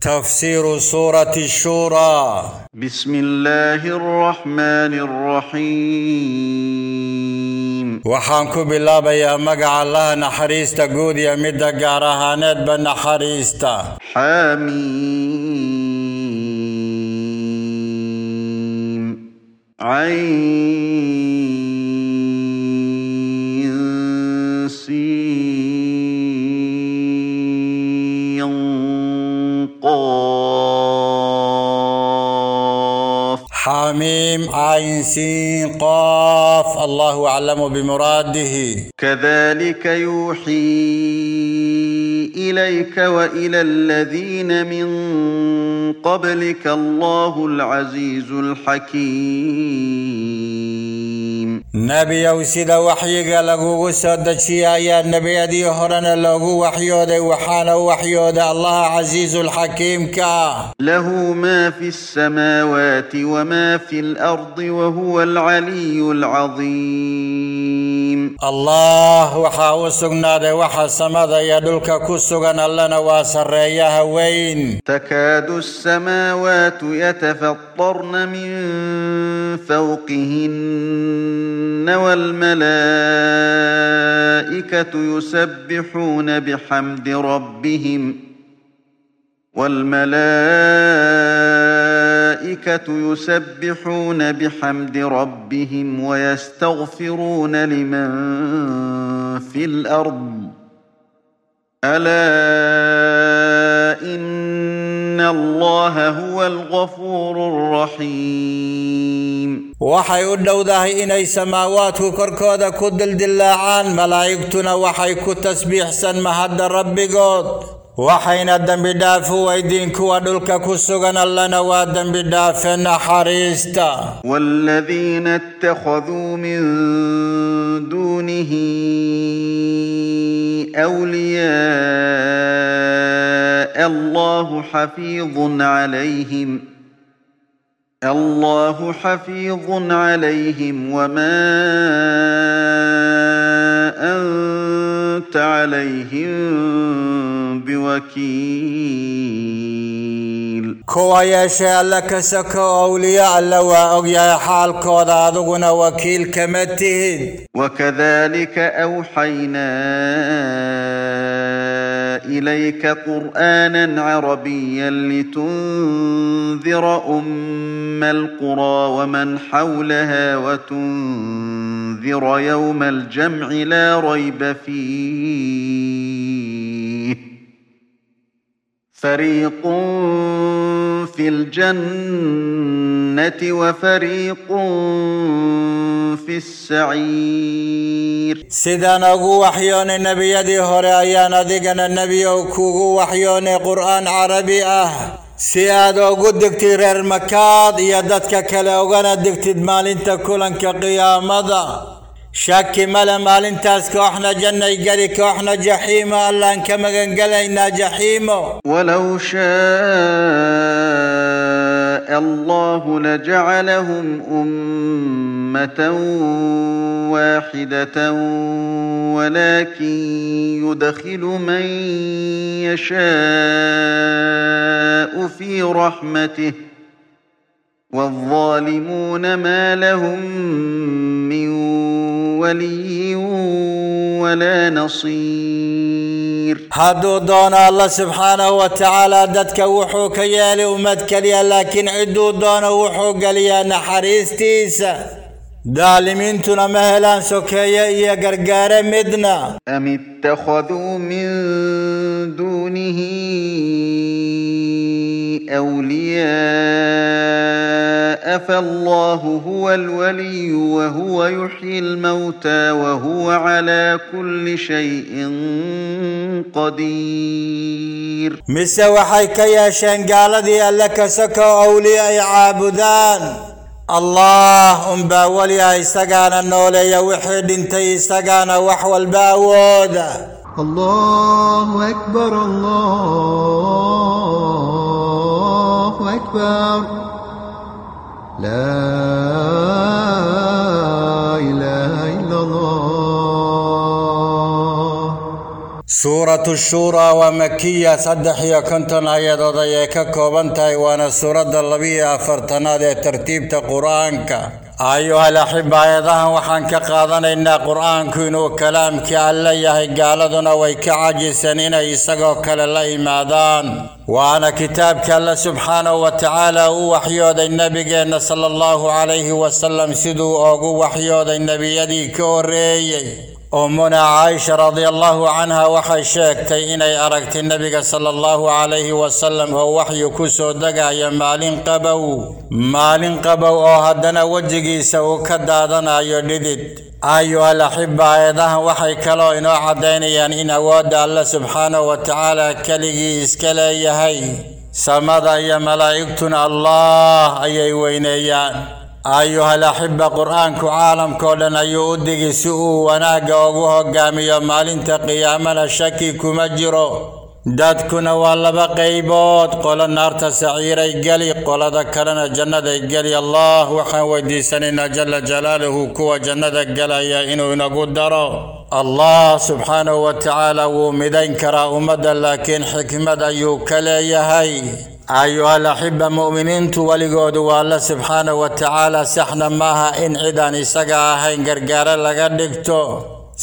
تفسير سورة الشورى. بسم الله الرحمن الرحيم. وحانكو بالله يا مقع الله نحريستا تقود يا مدى قارها ندب نحريس حاميم عين عين سين قاف الله أعلم بمراده. كذلك يوحي إليك وإلى الذين من قبلك الله العزيز الحكيم. نبي أو سيده وحيغا لغو سودجي يا نبي ادي هورن لغو وحيوده وحانه وحيوده الله عزيز الحكيم كا له ما في السماوات وما في الأرض وهو العلي العظيم الله وحا وسغنا ده وحا سمدا يا دلكا كوسغنا لنا واسريها تكاد السماوات يتفطرن من فوقهن والملائكه يسبحون بحمد ربهم والملائكه الملائكة يسبحون بحمد ربهم ويستغفرون لمن في الأرض. ألا إن الله هو الغفور الرحيم. وحي أدوذه إني سماوات كركودة كدل دلاعان ملايكتنا وحي كتسبيح سنمهد ربي قد. Waxayna dembi dhaaf u weydiin kuwa dhulka ku sugan allana waa dembi dhaafe naxariista والذين اتخذوا من دونه أولياء الله حفيظ عليهم الله حفيظ عليهم وما أنت كنت عليهم بوكيل. كو يا شالك سك اولياء لو اغيا حال كود دغنا وكيل كمتين وكذلك أوحينا إليك قرآنا عربيا لتنذر أم القرى ومن حولها وتنذر لينذر يوم الجمع لا ريب فيه. فريق في الجنة وفريق في السعير. سيدان أقو وحيون النبي يدي هرعيان أذيقنا النبي أقو وحيون قرآن عربي أهل سياد اوغو دكتي غير مكاد يادتك كلاوغانا دكتي دمالين تاكولان كقيامة. شاك مالا مالين تاسكو إحنا جنة يقاريكو إحنا جحيمة الله انكما قنقلينا جحيمة ولو شاء الله لجعلهم أمة واحدة ولكن يدخل من يشاء. في رحمته والظالمون ما لهم من ولي ولا نصير. هادو دونا الله سبحانه وتعالى دتك وحوك يالي ومدك لكن عدو دونا وحوك ليا نحريستيسا ظالمينتو تنا هلان سوكايا يا جرجار مدنا أم اتخذوا من دونه أولياء؟ فالله هو الولي وهو يحيي الموتى وهو على كل شيء قدير. مسوحيك يا شنقالدي لك سكو أولياء عابدان. الله باول يا اسغانا نوليا وخي دنتي اسغانا وح والباود الله اكبر الله اكبر لا اله الا الله سورة الشورى ومكية صدح يا كنتن آيات ضيك كوبنتاي وأنا سورة اللبية فرتنا ترتيب قرآنك أيها الأحبة أيضا وحنك قادنا إن قرآن كنو كلامك ألا يهي قالدنا ويك عجسنين يسقو كل الله مادان. وأنا كتاب الله سبحانه وتعالى وحيود النبي صلى الله عليه وسلم سدو أوغو وحيود النبي يدي كوري ummuna caaisha radiallahu canha waxay sheegtay inay aragtay nebiga sala allahu calayhi wasalam oo waxyu ku soo degaya maalin qabow maalin qabow oo haddana wejigiisa uu ka daadanayo dhidid ayuhal axiba aayadahan waxay kaloo inoo caddaynayaan in awoodda alle subxaanahu wa tacaala keligii iska leeyahay samada iyo malaa'igtuna allah ayay weyneeyaan أيها الأحبة قرآن كعالم كولن أيودي سوء وناقة وقوها قامية مالين تقي تقياما الشكي كمجرو. داد كنا والله بقي بقيبوت قول النار تسعير يقلي قول ذكرنا جنة يقلي. الله وحن وديسنين جل جلاله كوى جنة قلا يا إنو نقود دارو الله سبحانه وتعالى ومدين كرا أمدا لكن حكمة يوكلا يهي ayuhal axiba mu'miniintu weligoodu waa alle subxaanahu wa tacaala saxna maaha in cidaan isaga ahayn gargaaro laga dhigto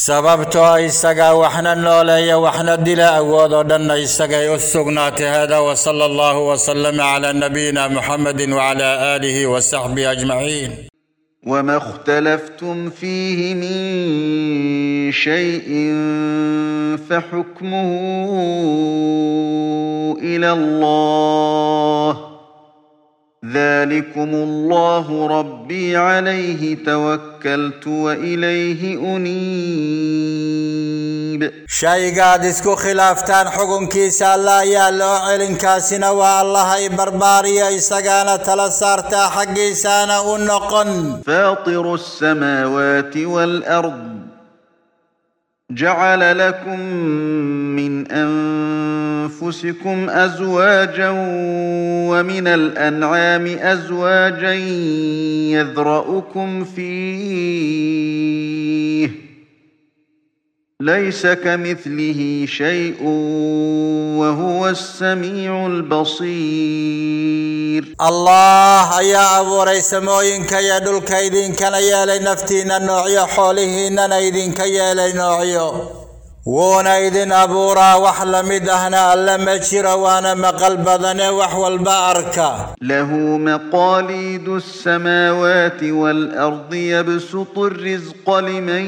sababtoo isagaa waxna nooleeya waxna dila awood oo dhanna isagay u sugnaatay hada wasala allahu wasalama calaa nabiyina muxamedi وما اختلفتم فيه من شيء فحكمه إلى الله ذلكم الله ربي عليه توكلت وإليه أنيب. شاي قاد اسكو خلافتان حكم كيس لا يا لعل كاسنا والله برباريا استقانا تلسارتا حقي سانا النقن فاطر السماوات والأرض. جعل لكم من أنفسكم أزواجا ومن الأنعام أزواجا يذرأكم فيه ليس كمثله شيء وهو السميع البصير. الله يا أبو ريسموين كيا دلكيدين كان يا لنفتينا نوعي حولهن نيدين كيا لنوعيو وأنا إذن ابورا وحل مدهنا لما تشير وأنا مقل بدن وحو الباركة. له مقاليد السماوات والأرض يبسط الرزق لمن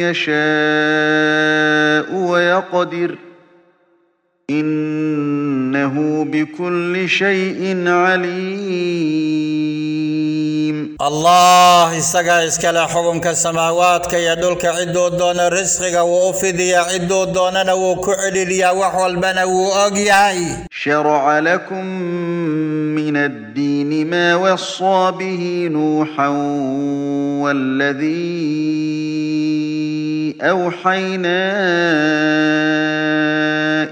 يشاء ويقدر. إنه بكل شيء عليم. الله إساقا إسكا حكم كالسماوات كي يدولك عدو دون رزقك وأفذي عدو دون نوك عدلي وحول البن وأقياي. شرع لكم من الدين ما وصى به نوحا والذي أوحينا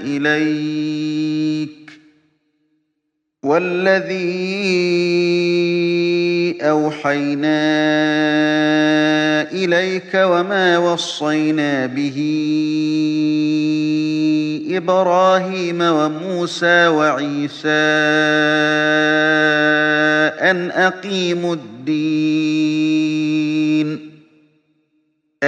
إليه. إليك والذي أوحينا إليك وما وصينا به إبراهيم وموسى وعيسى أن أقيموا الدين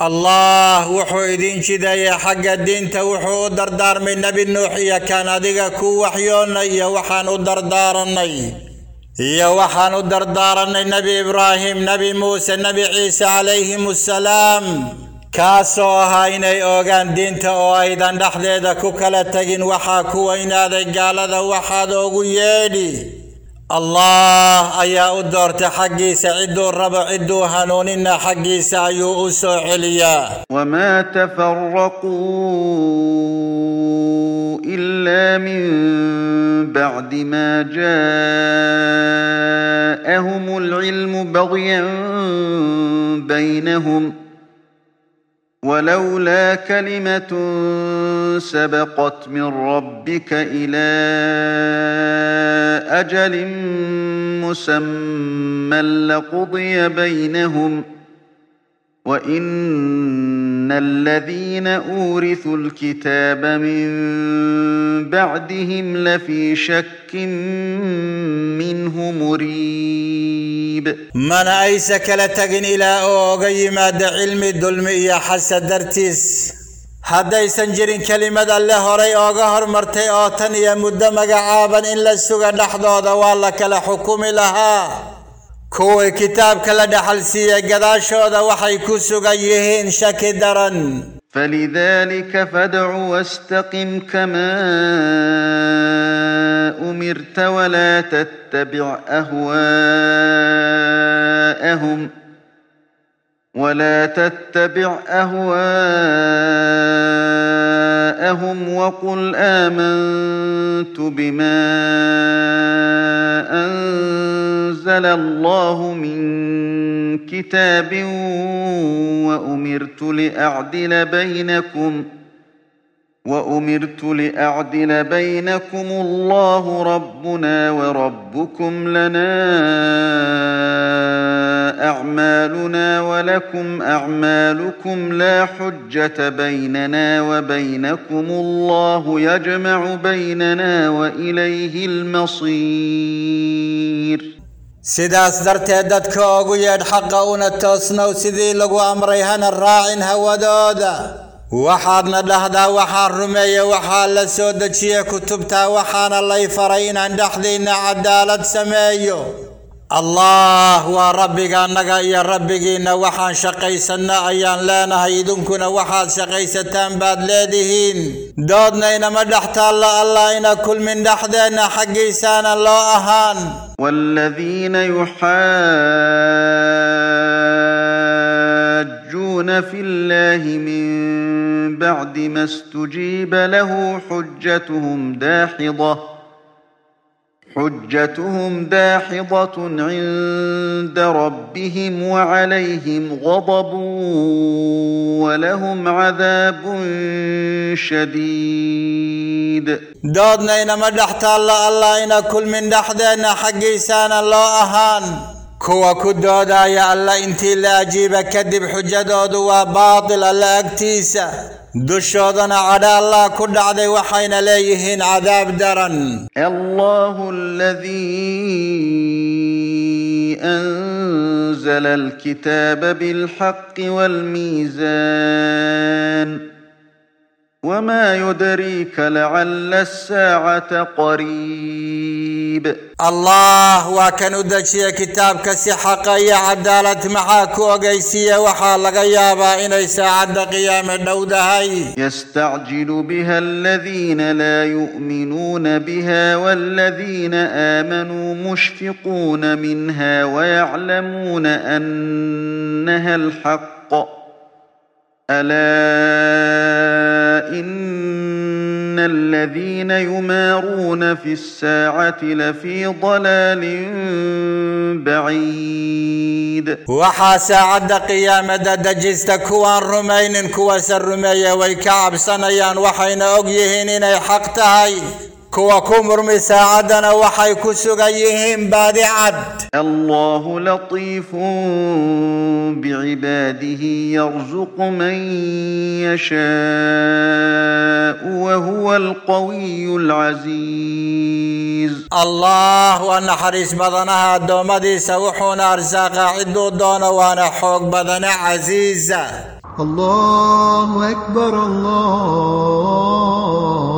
الله وحو إذن شدا يا حق الدين توحو دردار من نبي نوح يا كان أدقى كو وحيونا يا وحانو دردارنا يا وحانو دردارنا نبي إبراهيم نبي موسى نبي عيسى عليهم السلام. كاسو هايني أوغان دين تو أيضا نحذي دكو كالتاقين وحاكو وينا دي قال وحا وحادو قيالي الله أيا ادورت حقي سعد الربع عدو هنوننا حقي سايو أسو عليا. وما تفرقوا إلا من بعد ما جاءهم العلم بغيا بينهم. ولولا كلمة سبقت من ربك إلى أجل مسمى لقضي بينهم ۖ وإن ان الذين اورثوا الكتاب من بعدهم لفي شك منه مريب. من أيس كلا تجن لا أوغي ما د علم الظلم يا حسدرتس هذا سنجر كلمة الله ري اوغ هر مرتي اوتن يا مد مغا إلا لا سوغ دخدوده والله لها. Kuwii kitaabka la dhaxal siiyey gadaashooda waxay ku sugan yihiin shaki daran فلذلك فادع واستقم كما أمرت ولا تتبع أهواءهم ولا تتبع أهواءهم وقل آمنت بما أنزل الله من كتاب وأمرت لأعدل بينكم وأمرت لأعدل بينكم الله ربنا وربكم لنا أعمالنا ولكم أعمالكم لا حجة بيننا وبينكم الله يجمع بيننا وإليه المصير. sidaas darteed dadka ugu yeedh xaqa una toosnow sidii lagu amray hana raacin وحادنا لهدا وحان رمي وحان لسودة شيء كتبتا وحان الله فرين عن دحذين عدالة سمايو الله وربك أنك يا ربك إن وحان شقيسنا أيان لانا هيدنكنا وحان شقيستان بعد لديهين دودنا إن مدحت الله الله إن كل من دحذين حقيسان الله أهان. والذين يحان يحاجون في الله من بعد ما استجيب له حجتهم داحضة حجتهم داحضة عند ربهم وعليهم غضب ولهم عذاب شديد. doodna inama dhex taallo allah ina kulmin dhexdeenna xaggiisaana loo ahaan kuwa ku doodaya alla intii la ajiiba kadib xujadoodu waa baatil alla agtiisa dushoodana cadha allah ku dhacday waxayna leeyihiin cadaab daran الله الذي أنزل الكتاب بالحق والميزان وما يدريك لعل الساعة قريب. الله وكان ادكسي كتاب كسي حقايا عدالة معاك وقيسية وحال غيابا إني ساعة قيام النودهي يستعجل بها الذين لا يؤمنون بها والذين آمنوا مشفقون منها ويعلمون أنها الحق. ألا إِنَّ الذين يمارون في الساعة لفي ضلال بعيد. وحاسا عد قيامة دجست كوان رمين كوسا رمية ويكعب سنيان وحين أقيهنين حقتهاي كوا كومرم مساعدنا وحي كسغيهم بعد عد. الله لطيف بعباده يرزق من يشاء وهو القوي العزيز. الله وان حريص بدنها دومدي سوحون ارزاق عدو دون وأنا حوق بدن عزيز الله أكبر الله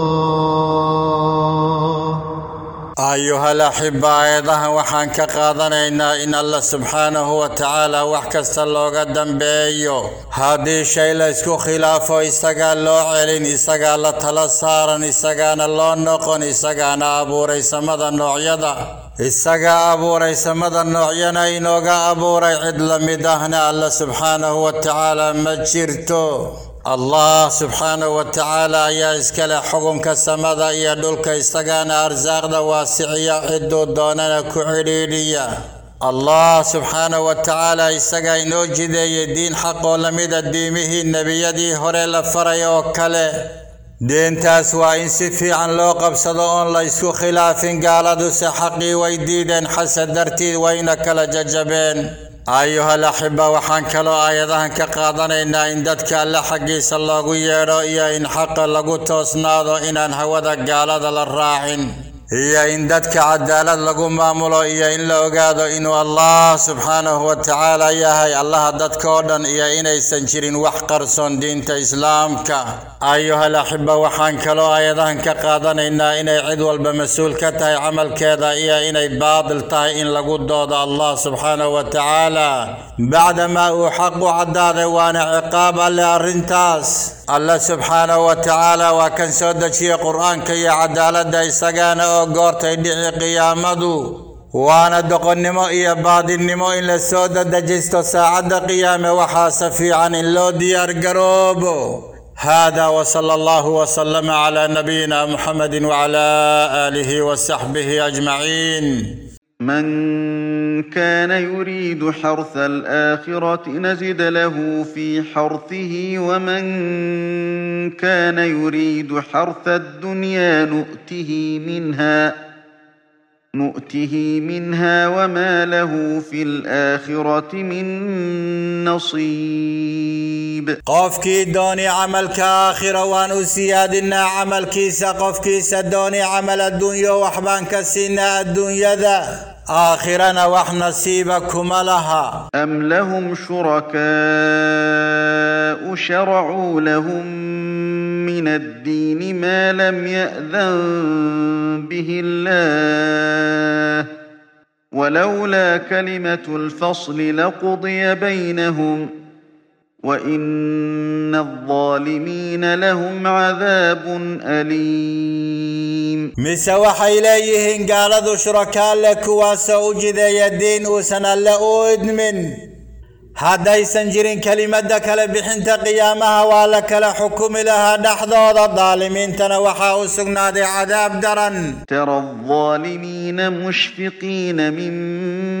أيها الاحباء أيضا وحان كقادنا ان ان الله سبحانه وتعالى وحكست لوغا بيو هادي شيء لا اسكو خلاف اسغا لو علين اسغا لا تلا سارن اسغا لو نقن اسغا ابو ري سمدا نوعيدا اسغا ابو ري سمدا نوعينا انوغا ابو ري عدل مدهنا الله سبحانه وتعالى مجرتو allah subxaanahu wa tacaala ayaa iskale xukunka samada iyo dhulka isagaana arsaaqda waasiciya ciduu doonana ku cidhiidhiya allah subxaanahu wa tacaala isagaa inoo jideeyay diin xaq oo lamida diimihii nebiyadii hore la faray oo kale deentaas waa in si fiican loo qabsado oon la ysku khilaafin gaaladuse xaqii way diideen xasad dartiid wayna kala jajabeen axiba waxaan kaloo aayadahan ka qaadanaynaa in dadka alle xaggiisa loogu yeedho iyo in xaqa lagu toosnaado inaan hawada gaalada la raacin iyo in dadka cadaalad lagu maamulo iyo in la ogaado inuu allah subxaanahu wa tacaala yahay allaha dadka oo dhan iyo inaysan jirin wax qarsoon diinta islaamka ayuhal axiba waxaan kaloo aayadahan ka qaadanaynaa inay cid walba mas-uul ka tahay camalkeeda iyo inay baadil tahay in lagu doodo allah subxaanahu wa tacaala bacdamaa uu xaq u caddaaday waana ciqaab alle arrintaas alle subxaanahu wa tacaala waa kan soo dejiyey qur-aanka iyo cadaaladda isagaana oo goortay dhici qiyaamadu waana doqonnimo iyo baadinnimo in la soo dadejisto saacadda qiyaame waxaase fiican in loo diyaargaroobo هذا وصلى الله وسلم على نبينا محمد وعلى آله وصحبه أجمعين من كان يريد حرث الآخرة نزد له في حرثه ومن كان يريد حرث الدنيا نؤته منها نؤته منها وما له في الآخرة من نصيب. Qofkii dooni camalka aakhira waanu siyaadin camalkiisa qofkiise dooni camalka adduunya wax baan ka siinaa adduunyada wax nasiiba kuma laha أم لهم شركاء شرعوا لهم من الدين ما لم يأذن به الله؟ ولولا كلمة الفصل لقضي بينهم. وإن الظالمين لهم عذاب أليم. مسوى حيليهن قال ذو شركاء لك واسوجد يدين وسنى لأود من هادا يسنجرين كلمة لبحنت قيامها ولك لحكم لها نحضو ذا الظالمين تنوحا وسقنا ذي عذاب درا ترى الظالمين مشفقين مما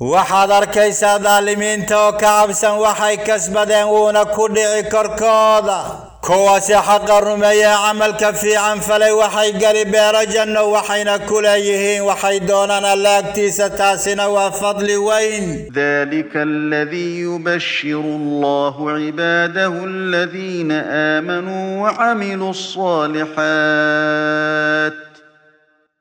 waxaad arkaysaa daalimiinta oo ka cabsan waxay kasbadeen wuuna ku dhici korkooda kuwaasi xaqa rumeeye camalka fiican falay waxay geli beero janno waxayna ku leeyihiin waxay doonaan alla agtiisa taasina waa fadli weyn ذلك الذي يبشر الله عباده الذين آمنوا وعملوا الصالحات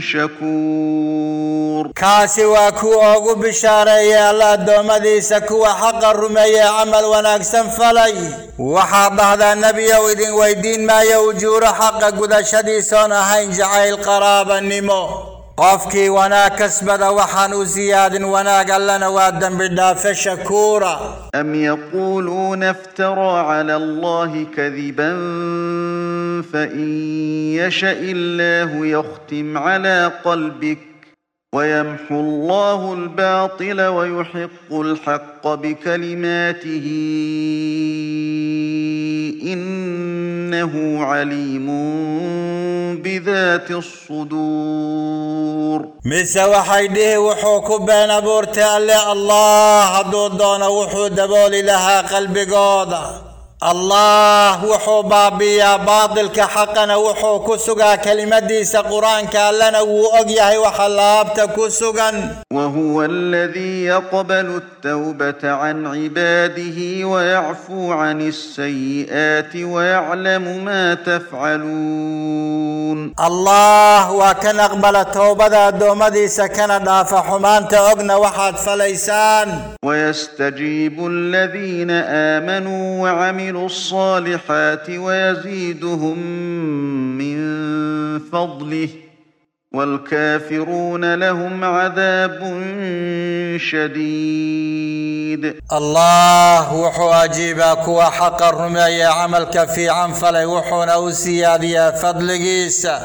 شكور. كاسي واكو اوغو بشارة يا الله دوما دي سكو حق الرمي عمل وناكسا فلي. وحاب هذا النبي ويدين ويدين ما يوجور حق قد شدي سونا هين جعي القرابة نمو. قفكي وأنا كسبد وحن زياد وانا قلنا وادم بالدافع شكورا أم يقولون افترى على الله كذبا فإن يشاء الله يختم على قلبك ويمحو الله الباطل ويحق الحق بكلماته. إنه عليم بذات الصدور. ميسا وحيده وحوك بين بورتال الله عدود دون وحود بول لها قلب قوضه الله وحو بابي باطل كحقنا وحو كسوغا كلمة ديس قرآن كالنا وأقياه وحلابت كسوغا. وهو الذي يقبل التوبة عن عباده ويعفو عن السيئات ويعلم ما تفعلون. الله وكان أقبل التوبة دوم ديس كان دافع حمان تأقنا وحد فليسان. ويستجيب الذين آمنوا وعملوا وعملوا الصالحات ويزيدهم من فضله. والكافرون لهم عذاب شديد. الله وحو أجيبك وحق الرمي عمل كفي عن فلي وحو نوسي هذه فضل قيسة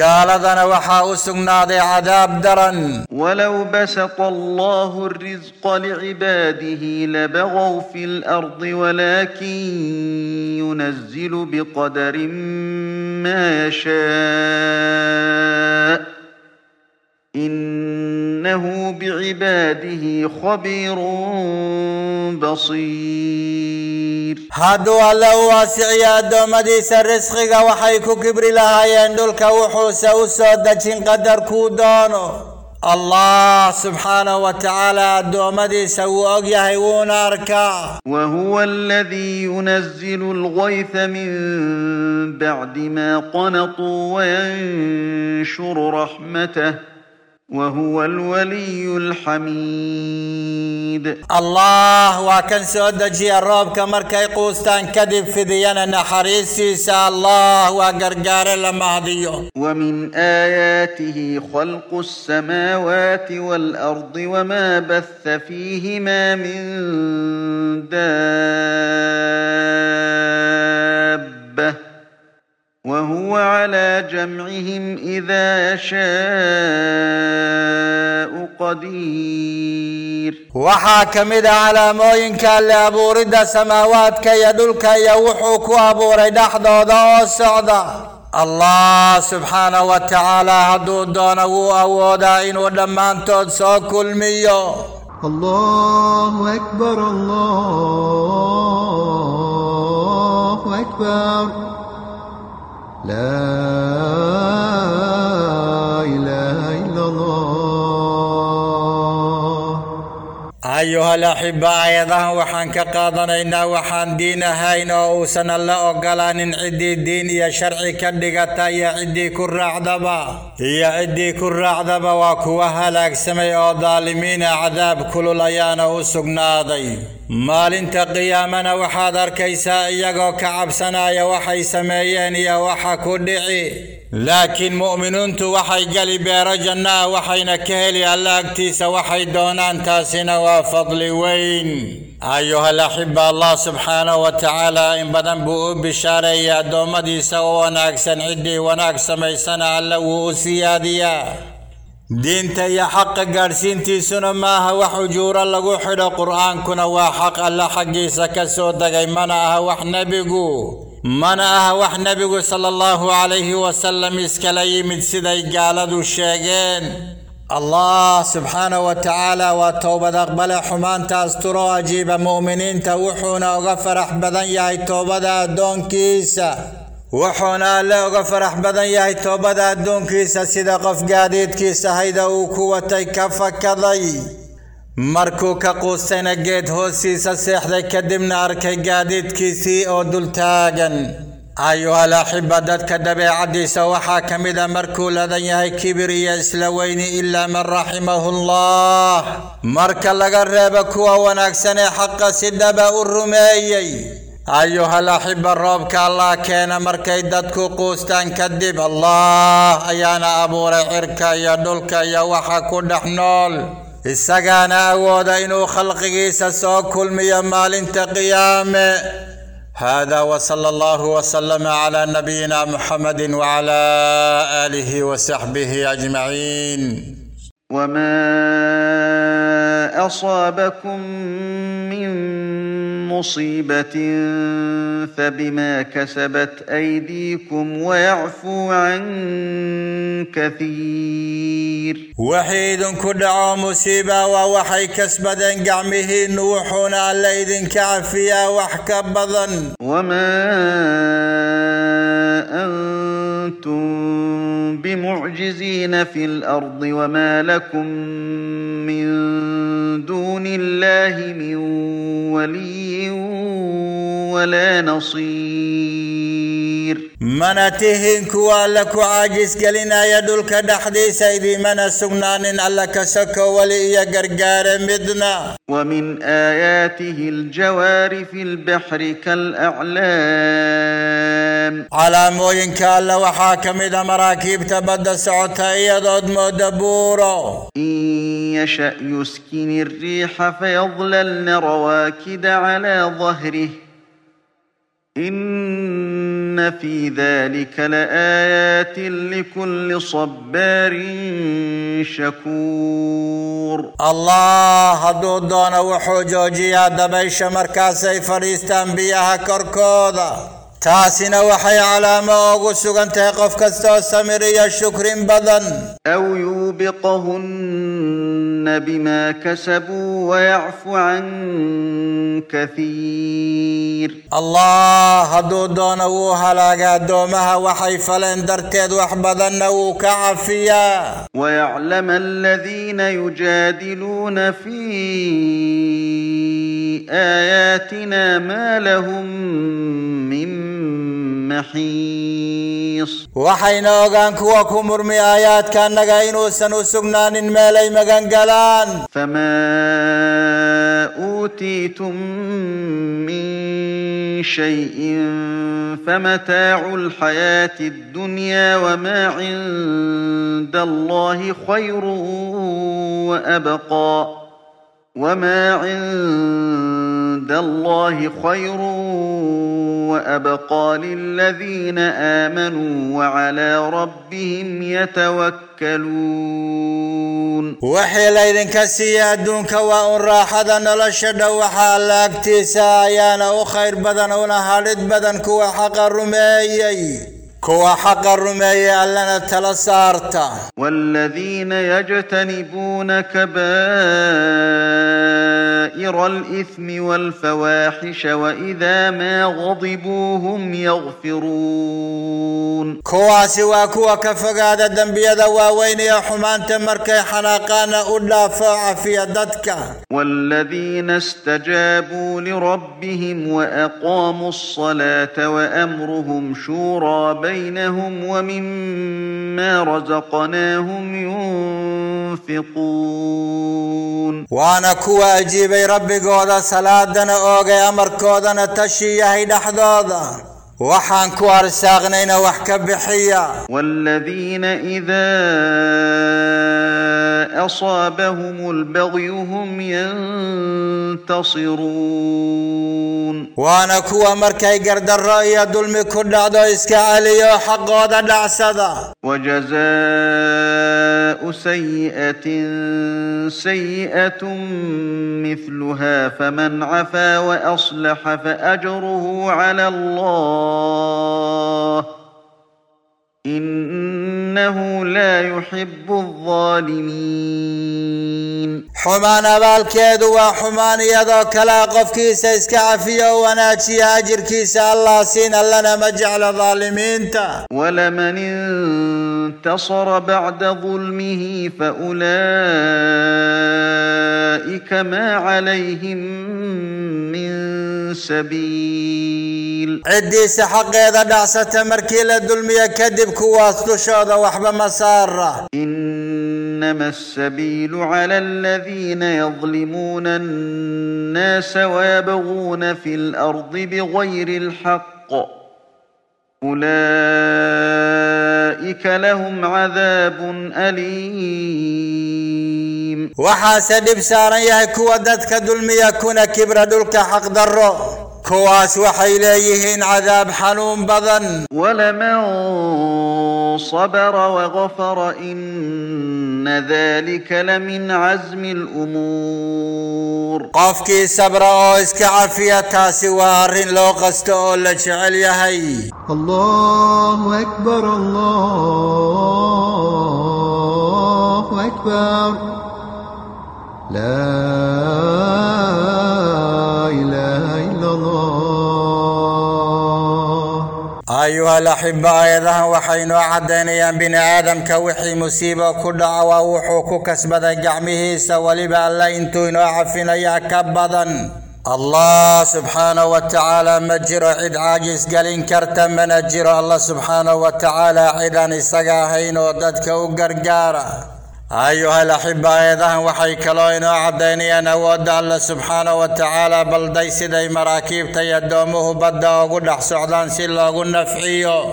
قال ذن وحاو سنادي عذاب درا ولو بسط الله الرزق لعباده لبغوا في الأرض ولكن ينزل بقدر ما يشاء. إنه بعباده خبير بصير. هادو الله واسع يا دوما دي سرسخي وحيكو كبري لها يندل كوحوس أسود قدر كودانو الله سبحانه وتعالى دوما دي سو يهيون أركا وهو الذي ينزل الغيث من بعد ما قنطوا وينشر رحمته. وهو الولي الحميد. الله وكان سود جي الرب كمر كيقوستان كذب في ديانا نحريسي سا الله وقرقار الماضي ومن آياته خلق السماوات والأرض وما بث فيهما من دابة. وهو على جمعهم إذا شاء قدير. وحا كمد على موينك اللي أبورد سماواتك يدلك يوحوك أبوري دحض وصعد الله سبحانه وتعالى هدو دونه أودا إن ودمان تدسو كل ميو. الله أكبر الله أكبر. laa ilaaha ila allah ayuhalaxibba aayadahan waxaan ka qaadanaynaa waxaan diin ahayn oo uusan alla ogolaanin ciddii diin iyo sharci ka dhigata iyo ciddii ku raacdaba. Iyo ciddii ku raacdaba waa kuwa halaagsamay oo daalimiina cadaab kulul ayaana u sugnaaday. Maalinta qiyaamana waxaad arkaysaa iyagoo ka cabsanaya waxay sameeyeen iyo waxa ku dhici laakiin mu'miniintu waxay geli beero janno ah waxayna ka heli alla agtiisa waxay doonaan taasina waa fadli weyn ayuha laxiba allah subxaanahu wa tacaala in badan buu u bishaareeyay addoommadiisa u wanaagsan ciddii wanaag samaysana alla wuu u siyaadiyaa diinta iyo xaqa gaadhsiintiisuna maaha wax ujuuro lagu xidho qur'aankuna waa xaq alle xaggiisa ka soo degay mana aha wax nebigu mana aha wax nebigu sala allahu calayhi wasalam iskala yimid siday gaaladu sheegeen allah subxaanahu wa tacaala waa towbad aqbale xumaantaas turo ajiiba mu'miniinta wuxuuna uga farax badan yahay toobada addoonkiisa وحنا الله غفر احمد ياهي توبة دون كيسا سيدا غف قاديد كيسا هيدا وكوة تيكافة كضي مركو كقوسين اقيد هو سيسا سيحدا كدمنا اركي قاديد كيسي أو دلتاقا أيها الأحبة داد كدبي عديسا وحاكم اذا مركو لدن ياهي كبري إسلوين إلا من رحمه الله. مركا لغربكو وناكسني حق سيدا با ارمي أيها الأحبة الرب كالا كينا مركي دادكو قوستان كدب. الله أيانا أبو رعيركا يا دولكا يا وحاكو دحنول إساقانا أودا إنو خلقي سسو كل ميامال انتقيام هذا وصلى الله وسلم على نبينا محمد وعلى آله وصحبه أجمعين. وما أصابكم من مصيبة فبما كسبت أيديكم ويعفو عن كثير. وحيد كدعو مصيبة ووحي كسبدا قعمه نوحون على إذن كعفيا وحكب بضن وما أنتم بمعجزين في الأرض وما لكم من دون الله من ولي. ولا نصير. منتهن كوا لكو عاجز قلنا يدلك دحدي سيدي من سغنان لك سكو ولي قرقار مدنا. ومن آياته الجوار في البحر كالأعلام على موين كالا وحاكم إذا مراكب تبدا سعوتا يدود مدبورو إن يشأ يسكن الريح فيظللن رواكد على ظهره. إن في ذلك لآيات لكل صبار شكور. الله هدو دون وحو جوجيا دبيش مركاسي فريستان بيها كركودا تاسنا وحي على ما أغسق أن تيقف كستو سمري الشكر بذن أو يوبقهن بما كسبوا ويعفو عن كثير. الله هدو دون أوها لقى دومها وحي فلن درتيد وحبذن أوك عفيا ويعلم الذين يجادلون في آياتنا ما لهم من محيص وحي نوغان كوكو مرمي آيات كان نغاينو سنو سبنان ميلي مغنقلان فما أوتيتم من شيء فمتاع الحياة الدنيا وما عند الله خير وأبقى. وما عند الله خير وأبقى للذين آمنوا وعلى ربهم يتوكلون وحي ليدن كسي يادون كواء راحة نلشد وحال اكتسايا وخير خير بدن ونهالد بدن كوى حق الرميي كواحق الرمي ألنا تلسارتا والذين يجتنبون كبائر الإثم والفواحش وإذا ما غضبوهم يغفرون. كواسي واكوا كفقادة دنبية دواوين يا حمان تمركي حناقان أولا فعفية ددك والذين استجابوا لربهم وأقاموا الصلاة وأمرهم شورا بين بينهم ومما رزقناهم ينفقون وأنا كوا اجيبي ربي قودا صلاة دانا اوغي أمر قودا نتشي يهي دحضوضا وحان كوا رساغنين وحكب بحيا والذين اذا أصابهم البغي هم ينتصرون. وأنا كوا مركي قرد الرأي دلمي كرد عدو إسكا علي حق هذا العسد وجزاء سيئة سيئة مثلها فمن عفا وأصلح فأجره على الله. إنه لا يحب الظالمين. حمان بالكيد وحمان يدا كلا قف كيس اسكع فيه وناتي اجر كيس الله سين لنا مجعل ظالمين تا. ولمن انتصر بعد ظلمه فأولئك ما عليهم من سبيل. عدي سحق إذا دعسة مركي لدلمي كدب كواس دشاد وحب مسارة. إنما السبيل على الذين يظلمون الناس ويبغون في الأرض بغير الحق. أولئك لهم عذاب أليم. وحاسد بسارا يكو ودتك دلمي يكون كبر دلك حق دره كواس وحيليهن عذاب حنون بضن. ولمن صبر وغفر إن ذلك لمن عزم الأمور. قفك صبر أوسك عفية سوار لو قستو لك الله أكبر الله أكبر. لا أيها الأحباء إذا وحين عدين يام بن آدم كوحي مصيبة كل عوا وحوك كسب ذا جعمه سوالي بالله إنتو إنو عفنا يا كبدا الله سبحانه وتعالى مجر عيد عاجز قال إن كرت من الجر الله سبحانه وتعالى عيدا نسقاهين وددك وقرقاره أيها الأحبة أيضا وحيك الله إنه عديني أن أود الله سبحانه وتعالى بل ديس دي مراكيب تيدومه بدأ وقل أحسعدان سيلا وقل نفعيه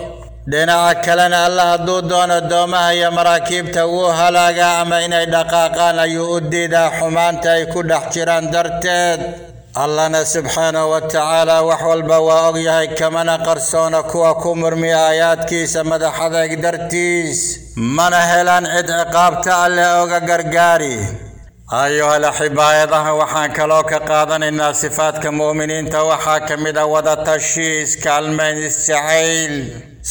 دينا أكلنا الله دودون الدومة هي مراكيب تووها لقا أمين دقاقان أيو أدي دا حمان تيكو دحجران درتاد yahay kamana qarsoona kuwa ku murmiya aayaadkiisa madax adeeg dartiis mana helaan cid ciqaabta alle oga gargaari ayuha alaxiba aayadahan waxaan kaloo ka qaadanaynaa sifaadka mu'miniinta waxaa ka mid a wadatashi iskaalmayn isjacayl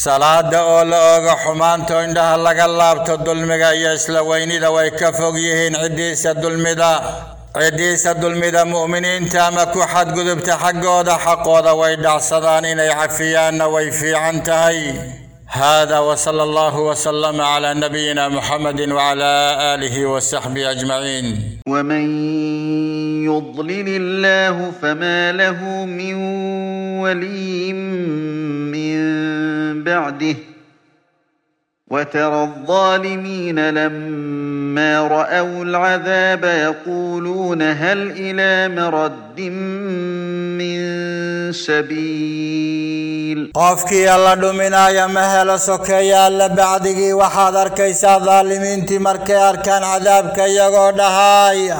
salaada oo la oga xumaanto indhaha laga laabto dulmiga iyo isla weynida way ka fog yihiin ciddiisa dulmida قديس الدلميد المؤمنين تامكو حد قذبت حقو هذا حق هذا ويدع صدانين يعفيان ويفي عن تهي. هذا وصلى الله وسلم على نبينا محمد وعلى آله وصحبه أجمعين. ومن يضلل الله فما له من ولي من بعده. وترى الظالمين لما فلما رأوا العذاب يقولون هل إلى مرد من سبيل قفك يا الله دمنا يا مهلا سوك يا الله بعدك وحضر كيسا ظالمين تمر كيار كان عذابك يا غودهايا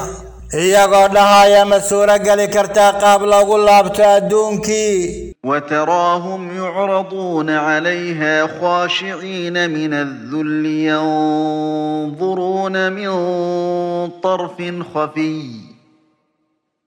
iyagoo dhahaaya ma suuro geli kartaa qaab lagu laabto adduunkii وتراهم يعرضون عليها خاشعين من الذل ينظرون من طرف خفي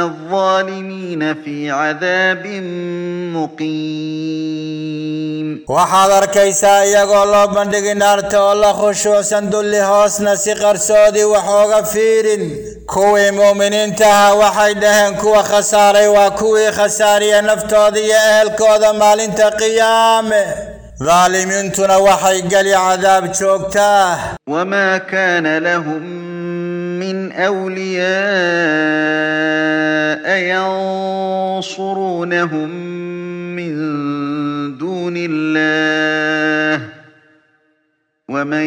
الظالمين في عذاب مقيم. وحضر كيسا يقول الله بندق نار تولى خشو سندل هوس نسقر سودي وحو غفير كوي مؤمنين تها وحيدهن كو خساري وكوي خساري نفتوذي أهل كوذا مال تقيامه ظالمين تنوحي قلي عذاب شوكتاه وما كان لهم من أولياء ينصرونهم من دون الله ومن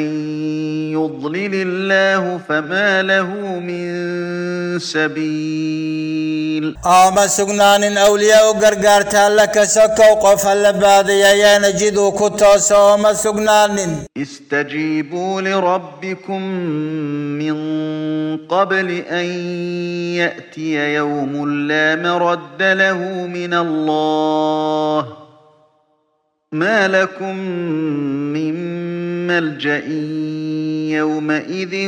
يضلل الله فما له من سبيل آما سجنان اولياء غرغرت لك سكو قفل بعد يا نجد كنت آما سجنان استجيبوا لربكم من قبل ان ياتي يوم لا مرد له من الله ما لكم من ملجا يومئذ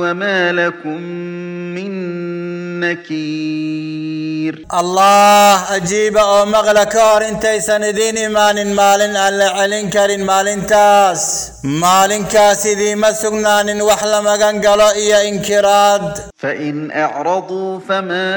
وما لكم من نكير الله أجيب أو مغلى كار انت سندين ايمان مال على علن كار مال تاس. مال كاس ذي مسغنان وحل مغن قال يا انكراد فإن أعرضوا فما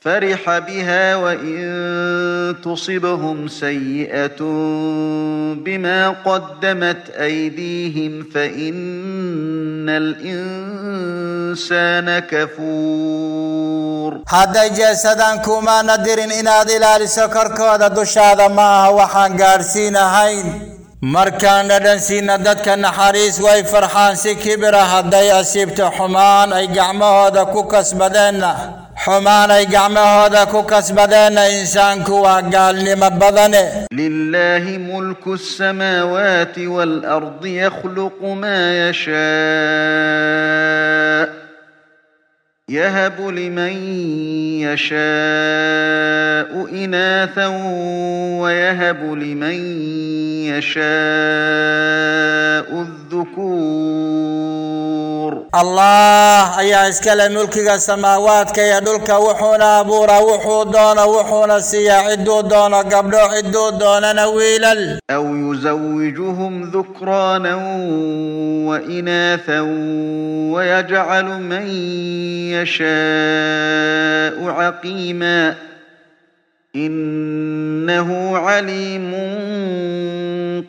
فرح بها وإن تصبهم سيئة بما قدمت أيديهم فإن الإنسان كفور. هذا جسد كما ندر إن هذا إلى لسكر كود دوش هذا ما هو حنقار سينا هين. مركان ندن سينا دتك نحريس واي فرحان سي كبرة هذا يسيبت حمان أي قعمه هذا كوكس بدنه. Xumaan ay gacmahooda ku kasbadeenna insaanku waa gaalnimo badane لله ملك السماوات والأرض يخلق ما يشاء يهب لمن يشاء إناثا ويهب لمن يشاء الذكور. الله ايا اسكلا ملكك السماوات كي يدلك وحونا بورا وحو دون وحونا سيا عدو دون قبل عدو دون نويل أو يزوجهم ذكرانا واناثا ويجعل من يشاء عقيما انه عليم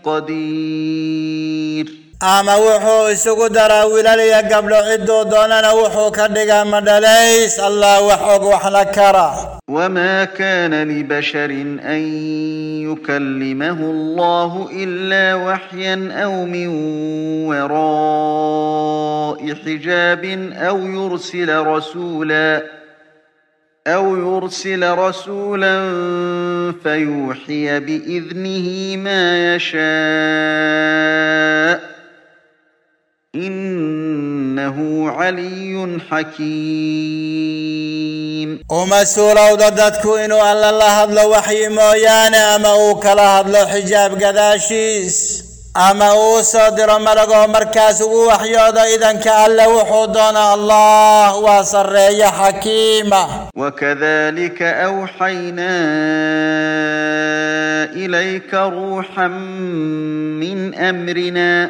قدير أما وحو إسوكو دارا ولاليا قبل عدو دونانا وحو كردقا مدليس الله وحوك وحلكارا وما كان لبشر أن يكلمه الله إلا وحيا أو من وراء حجاب أو يرسل رسولا أو يرسل رسولا فيوحي بإذنه ما يشاء إنه علي حكيم. أما سورة وددتك إنو ألا الله هدل وحي مويانا أما أوك الله هدل حجاب قداشيس أما أوسى در مرق ومركاس ووحي إذن له حضن الله وصري حكيمة وكذلك أوحينا إليك روحا من أمرنا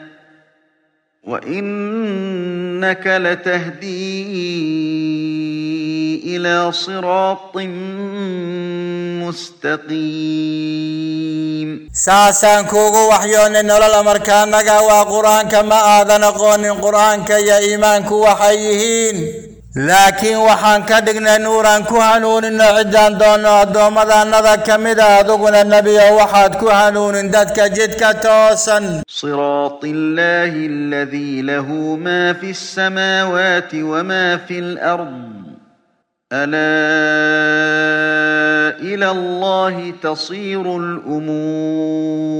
وإنك لتهدي إلى صراط مستقيم ساسان كوغو وحيون نولا الأمركان نقا وقرآن كما آذن قون قرآن كي إيمان كو وحيهين. Laakiin waxaan ka dhignay nuuraan ku hanuunino ciddaan doonno addoommadannada ka mida adiguna nebiyo waxaad ku hanuunin dadka jidka toosan صراط الله الذي له ما في السماوات وما في الأرض ألا إلى الله تصير الأمور.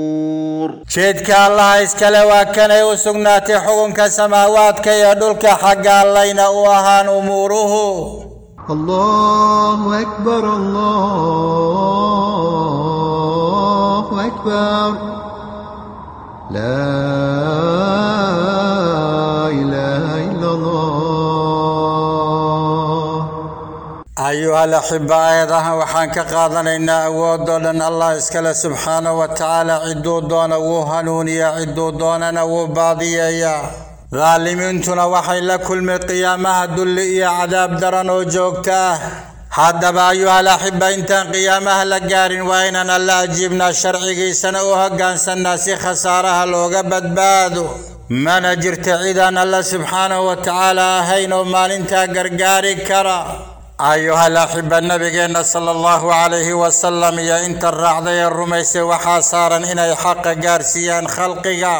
شيد كالله إسكال وكان يوسقنا تحقن كسماوات كي يدلك حقا اللين أوهان أموره. الله أكبر الله أكبر. لا ka qaadanaynaa awoodoo dhan allah iskale subxaanahu wa tacaala cidduu doona wuu hanuuniyaa cidduu doonana wuu baadiyeeyaa daalimiintuna waxay la kulmay qiyaamaha dulli iyo cadaab daran oo joogta ah haddaba ayuha alaxiba intaan qiyaamaha la gaarin waa inaan alla ajiibnaa sharcigiisana u hogaansannaa si khasaaraha looga badbaado mana jirta cidaan alla subxaanahu wa tacaala ahayn oo maalintaa gargaari kara allahu calayhi wasalam iyo inta raacday ee rumaysay waxaa saaran inay xaqa gaarsiiyaan khalqiga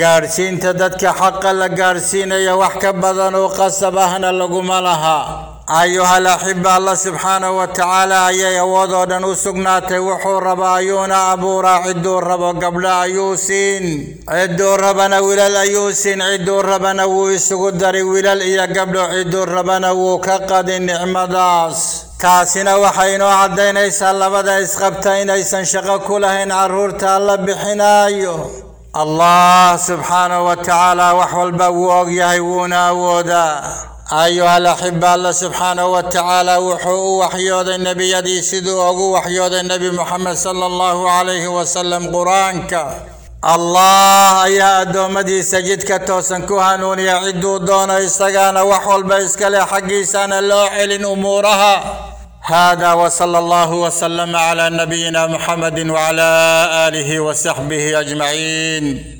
gaadhsiinta dadka xaqa la gaadhsiinaya wax ka badan oo qasab ahna laguma laha أيها الأحبة الله سبحانه وتعالى أي يود ودن سغنات وحو ربا يونا أبو راعد الرب قبل ايوسين عيد ربنا ولا ايوسين عيد ربنا ويسقدر ولا اي قبل عيد ربنا وكقد النعمداس كاسنا وحينا عدينا سلبدا إسقبتين ايسن شق كلهن عرورت الله بحنا ايو الله سبحانه وتعالى وحو البوق يهونا ودا أيها الأحبة الله سبحانه وتعالى وحوء وحيود النبي الذي سدوه وحيود النبي محمد صلى الله عليه وسلم. قرآنك. الله يا دومدي سجدك توسنكو هانون يا عدو دون إستغان وحول حقي سانا اللوحل أمورها. هذا وصلى الله وسلم على نبينا محمد وعلى آله وصحبه أجمعين.